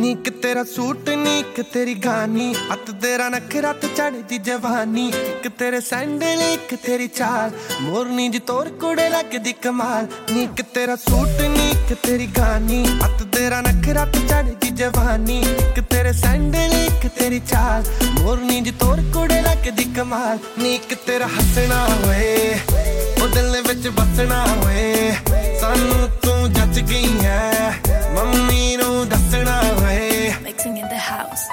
ਨੀਕ ਤੇਰਾ ਸੂਟ, ਨੀਕ ਤੇਰੀ ਗਾਨੀ। ਅੱਤ ਤੇਰਾ ਨਖਰਾ ਤੇ ਚੜਦੀ ਜਵਾਨੀ। ਇੱਕ ਤੇਰੇ ਸੈਂਡਲ ਇੱਕ ਤੇਰੀ ਚਾਲ। ਮੋਰਨੀ ਜੀ ਤੋਰ ਕੁੜੇ ਲੱਗਦੀ ਕਮਾਲ। ਨੀਕ ਤੇਰਾ ਸੂਟ, ਨੀਕ ਤੇਰੀ ਗਾਨੀ। ਅੱਤ ਤੇਰਾ ਨਖਰਾ ਤੇ ਚੜਦੀ ਜਵਾਨੀ। ਇੱਕ ਤੇਰੇ ਸੈਂਡਲ ਇੱਕ ਤੇਰੀ ਚਾਲ। ਮੋਰਨੀ ਜੀ ਤੋਰ ਕੁੜੇ ਲੱਗਦੀ ਕਮਾਲ। ਨੀਕ ਤੇਰਾ ਹੱਸਣਾ ਹੋਏ, ਉਹ ਦਿਲ ਵਿੱਚ ਬਸਣਾ ਹੋਏ। house.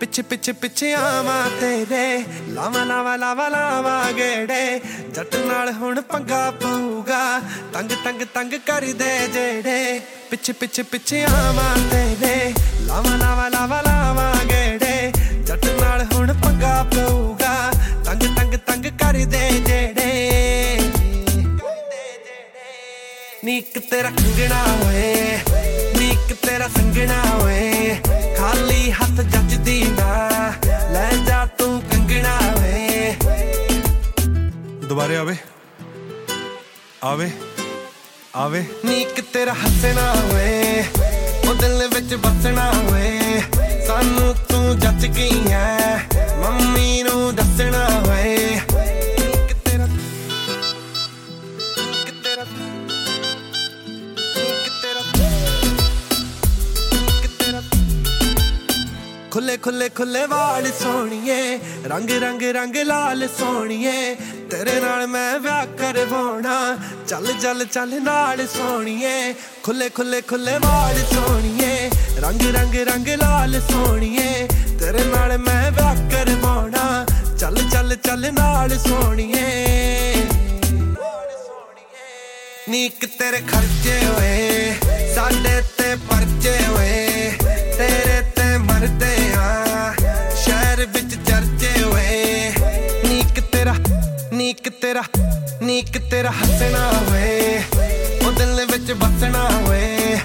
ਪਿੱਛੇ ਪਿੱਛੇ ਪਿੱਛੇ ਆਵਾਂ ਤੇਰੇ ਲਾਵਾ ਲਾਵਾ ਲਾਵਾ ਲਾਵਾ ਗੇੜੇ ਜੱਟ ਨਾਲ ਹੁਣ ਪੰਗਾ ਪਊਗਾ ਤੰਗ ਤੰਗ ਤੰਗ ਕਰਦੇ ਜਿਹੜੇ ਪਿੱਛੇ ਪਿੱਛੇ ਪਿੱਛੇ ਆਵਾਂ ਤੇਰੇ ਲਾਵਾ ਲਾਵਾ ਲਾਵਾ ਲਾਵਾ ਨੀਕ ਤੇਰਾ ਕੰਗਣਾ ਹੋਏ ਨੀਕ ਤੇਰਾ ਸੰਗਣਾ ਹੋਏ ਖਾਲੀ ਹੱਥ ਜੱਜਦੀ ਨਾ ਲੈ ਜਾ ਤੂੰ ਕੰਗਣਾ ਹੋਏ। ਦੁਬਾਰੇ ਆਵੇ ਆਵੇ ਆਵੇ। ਨੀਕ ਤੇਰਾ ਹੱਸਣਾ ਹੋਏ ਉਹ ਦਿਲ ਵਿੱਚ ਬਸਣਾ ਹੋਏ ਸਾਨੂੰ ਤੂੰ ਜੱਜ ਗਈ ਐ ਖੁੱਲੇ ਖੁੱਲੇ ਖੁੱਲੇ ਵਾਲ ਸੋਣੀਏ ਰੰਗ ਰੰਗ ਰੰਗ ਲਾਲ ਸੋਣੀਏ ਤੇਰੇ ਨਾਲ ਮੈਂ ਵਿਆਹ ਕਰਵਾਉਣਾ, ਚੱਲ ਚੱਲ ਚੱਲ ਨਾਲ ਸੋਣੀਏ ਖੁੱਲੇ ਖੁੱਲੇ ਖੁੱਲੇ ਵਾਲ ਸੋਣੀਏ ਰੰਗ ਰੰਗ ਰੰਗ ਲਾਲ ਸੋਣੀਏ ਤੇਰੇ ਨਾਲ ਮੈਂ ਵਿਆਹ ਕਰਵਾਉਣਾ, ਚੱਲ ਚੱਲ ਚੱਲ ਨਾਲ ਸੋਣੀਏ ਨੀਕ ਤੇਰੇ ਖਰਚੇ ਹੋਏ, ਸਾਡੇ ਸ਼ਹਿਰ ਵਿੱਚ ਚਰਚੇ ਹੋਏ। ਨੀਕ ਤੇਰਾ ਨੀਕ ਤੇਰਾ ਨੀਕ ਤੇਰਾ ਹੱਸਣਾ ਹੋਏ। ਉਹ ਦਿਲ ਵਿੱਚ ਵਸਣਾ ਹੋਏ।